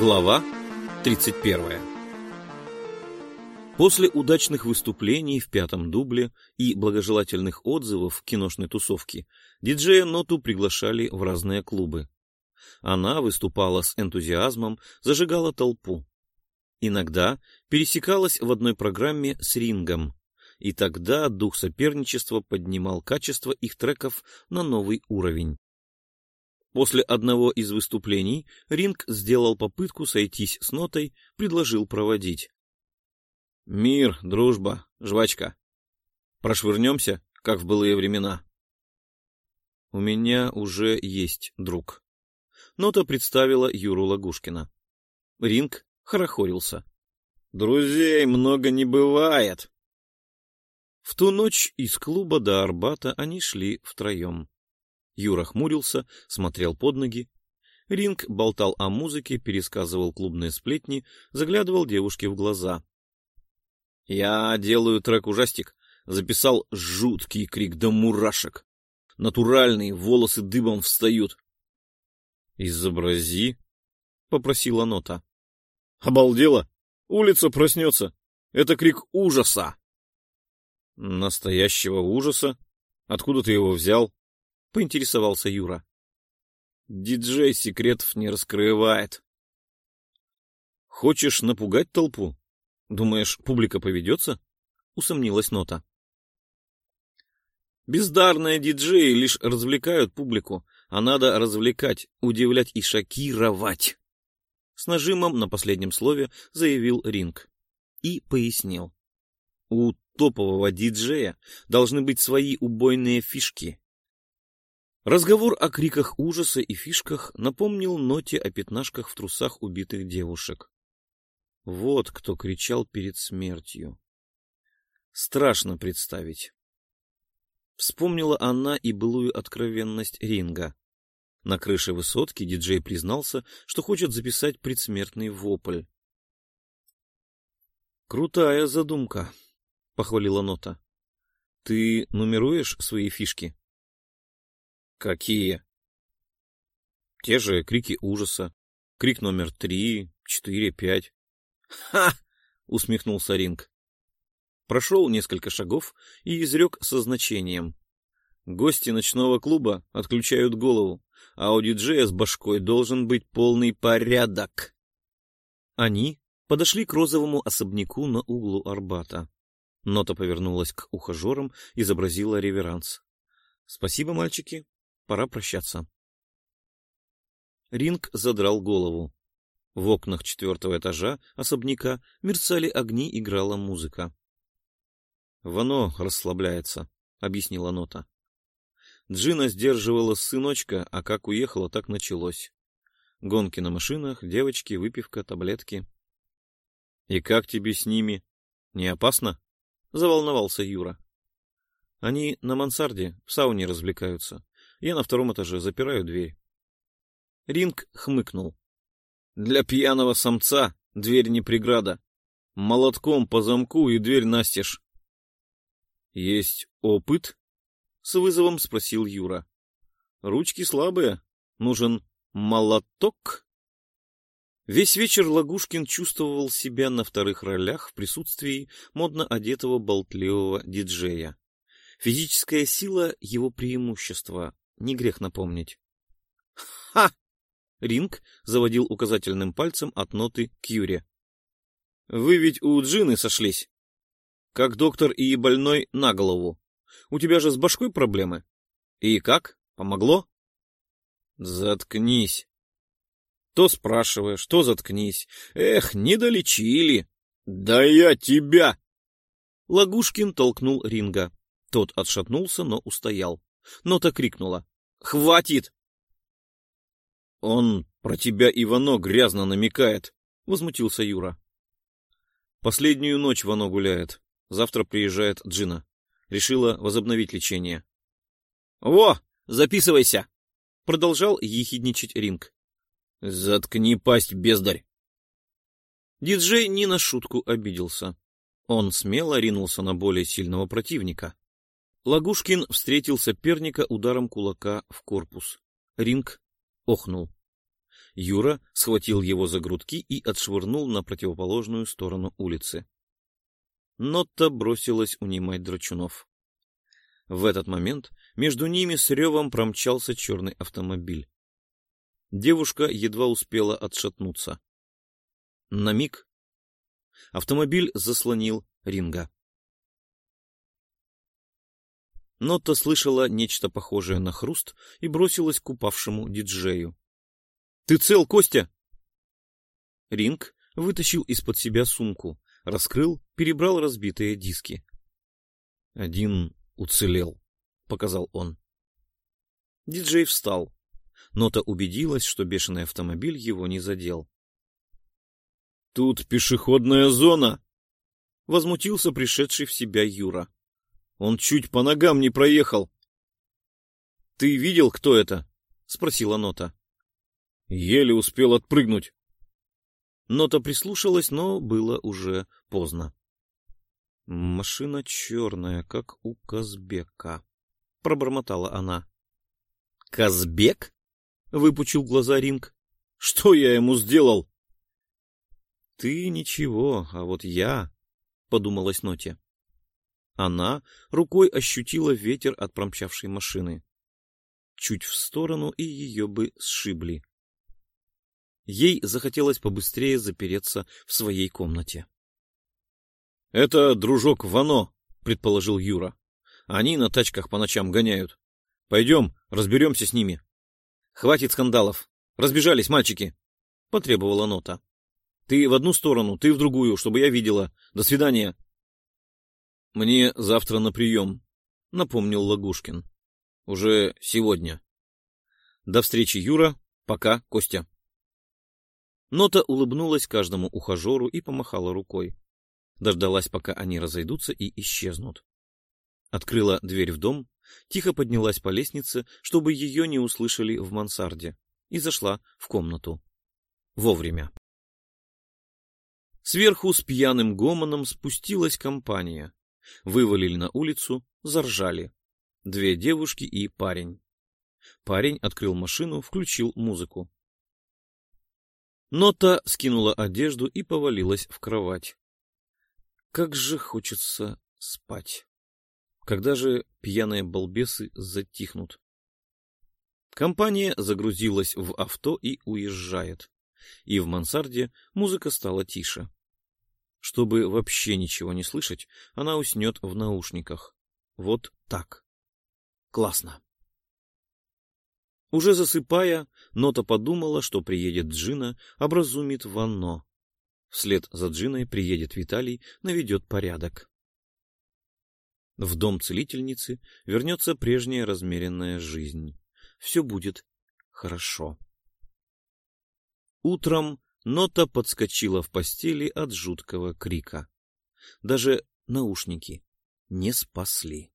Глава 31 После удачных выступлений в пятом дубле и благожелательных отзывов киношной тусовки диджея Ноту приглашали в разные клубы. Она выступала с энтузиазмом, зажигала толпу. Иногда пересекалась в одной программе с рингом, и тогда дух соперничества поднимал качество их треков на новый уровень. После одного из выступлений Ринг сделал попытку сойтись с нотой, предложил проводить. «Мир, дружба, жвачка. Прошвырнемся, как в былые времена». «У меня уже есть друг». Нота представила Юру Лагушкина. Ринг хорохорился. «Друзей много не бывает». В ту ночь из клуба до Арбата они шли втроем. Юра хмурился, смотрел под ноги. Ринг болтал о музыке, пересказывал клубные сплетни, заглядывал девушке в глаза. «Я делаю трек-ужастик», записал жуткий крик до мурашек. Натуральные волосы дыбом встают. «Изобрази», — попросила нота. «Обалдела! Улица проснется! Это крик ужаса!» «Настоящего ужаса? Откуда ты его взял?» — поинтересовался Юра. «Диджей секретов не раскрывает». «Хочешь напугать толпу? Думаешь, публика поведется?» — усомнилась Нота. «Бездарные диджеи лишь развлекают публику, а надо развлекать, удивлять и шокировать!» С нажимом на последнем слове заявил Ринг и пояснил. «У топового диджея должны быть свои убойные фишки, Разговор о криках ужаса и фишках напомнил ноте о пятнашках в трусах убитых девушек. Вот кто кричал перед смертью. Страшно представить. Вспомнила она и былую откровенность ринга. На крыше высотки диджей признался, что хочет записать предсмертный вопль. «Крутая задумка», — похвалила Нота. «Ты нумеруешь свои фишки?» Какие? Те же крики ужаса. Крик номер три, четыре, пять. Ха! усмехнулся Ринг. Прошел несколько шагов и изрек со значением. Гости ночного клуба отключают голову, а у диджея с башкой должен быть полный порядок. Они подошли к розовому особняку на углу Арбата. Нота повернулась к ухажерам, изобразила реверанс. — Спасибо, мальчики. Пора прощаться. Ринг задрал голову. В окнах четвертого этажа особняка мерцали огни, играла музыка. «Вано расслабляется», — объяснила Нота. Джина сдерживала сыночка, а как уехала, так началось. Гонки на машинах, девочки, выпивка, таблетки. — И как тебе с ними? Не опасно? — заволновался Юра. — Они на мансарде, в сауне развлекаются. Я на втором этаже запираю дверь. Ринг хмыкнул. Для пьяного самца дверь не преграда. Молотком по замку и дверь настежь. — Есть опыт? — с вызовом спросил Юра. — Ручки слабые. Нужен молоток? Весь вечер Лагушкин чувствовал себя на вторых ролях в присутствии модно одетого болтливого диджея. Физическая сила — его преимущество, не грех напомнить. «Ха!» — Ринг заводил указательным пальцем от ноты к Юре. «Вы ведь у Джины сошлись. Как доктор и больной на голову. У тебя же с башкой проблемы. И как? Помогло?» «Заткнись!» То спрашиваешь, то заткнись. Эх, не долечили. Да я тебя! Лагушкин толкнул Ринга. Тот отшатнулся, но устоял. Нота крикнула. Хватит! Он про тебя, Ивано, грязно намекает, возмутился Юра. Последнюю ночь Вано гуляет. Завтра приезжает Джина. Решила возобновить лечение. Во, записывайся! Продолжал ехидничать Ринг. Заткни пасть, бездарь! Диджей не на шутку обиделся. Он смело ринулся на более сильного противника. Лагушкин встретил соперника ударом кулака в корпус. Ринг охнул. Юра схватил его за грудки и отшвырнул на противоположную сторону улицы. Нотта бросилась унимать драчунов. В этот момент между ними с ревом промчался черный автомобиль. Девушка едва успела отшатнуться. На миг автомобиль заслонил Ринга. Нотта слышала нечто похожее на хруст и бросилась к упавшему диджею. — Ты цел, Костя? Ринг вытащил из-под себя сумку, раскрыл, перебрал разбитые диски. — Один уцелел, — показал он. Диджей встал. Нота убедилась, что бешеный автомобиль его не задел. — Тут пешеходная зона! — возмутился пришедший в себя Юра. Он чуть по ногам не проехал. — Ты видел, кто это? — спросила Нота. — Еле успел отпрыгнуть. Нота прислушалась, но было уже поздно. — Машина черная, как у Казбека, — пробормотала она. — Казбек? — выпучил глаза Ринг. — Что я ему сделал? — Ты ничего, а вот я, — подумалась Ноте. Она рукой ощутила ветер от промчавшей машины. Чуть в сторону, и ее бы сшибли. Ей захотелось побыстрее запереться в своей комнате. — Это дружок Вано, — предположил Юра. — Они на тачках по ночам гоняют. Пойдем, разберемся с ними. — Хватит скандалов. Разбежались мальчики, — потребовала Нота. — Ты в одну сторону, ты в другую, чтобы я видела. До свидания. —— Мне завтра на прием, — напомнил Лагушкин. — Уже сегодня. — До встречи, Юра. Пока, Костя. Нота улыбнулась каждому ухажеру и помахала рукой. Дождалась, пока они разойдутся и исчезнут. Открыла дверь в дом, тихо поднялась по лестнице, чтобы ее не услышали в мансарде, и зашла в комнату. Вовремя. Сверху с пьяным гомоном спустилась компания вывалили на улицу, заржали. Две девушки и парень. Парень открыл машину, включил музыку. Нота скинула одежду и повалилась в кровать. Как же хочется спать. Когда же пьяные балбесы затихнут? Компания загрузилась в авто и уезжает. И в мансарде музыка стала тише. Чтобы вообще ничего не слышать, она уснет в наушниках. Вот так. Классно. Уже засыпая, Нота подумала, что приедет Джина, образумит Ванно. Вслед за Джиной приедет Виталий, наведет порядок. В дом целительницы вернется прежняя размеренная жизнь. Все будет хорошо. Утром Нота подскочила в постели от жуткого крика. Даже наушники не спасли.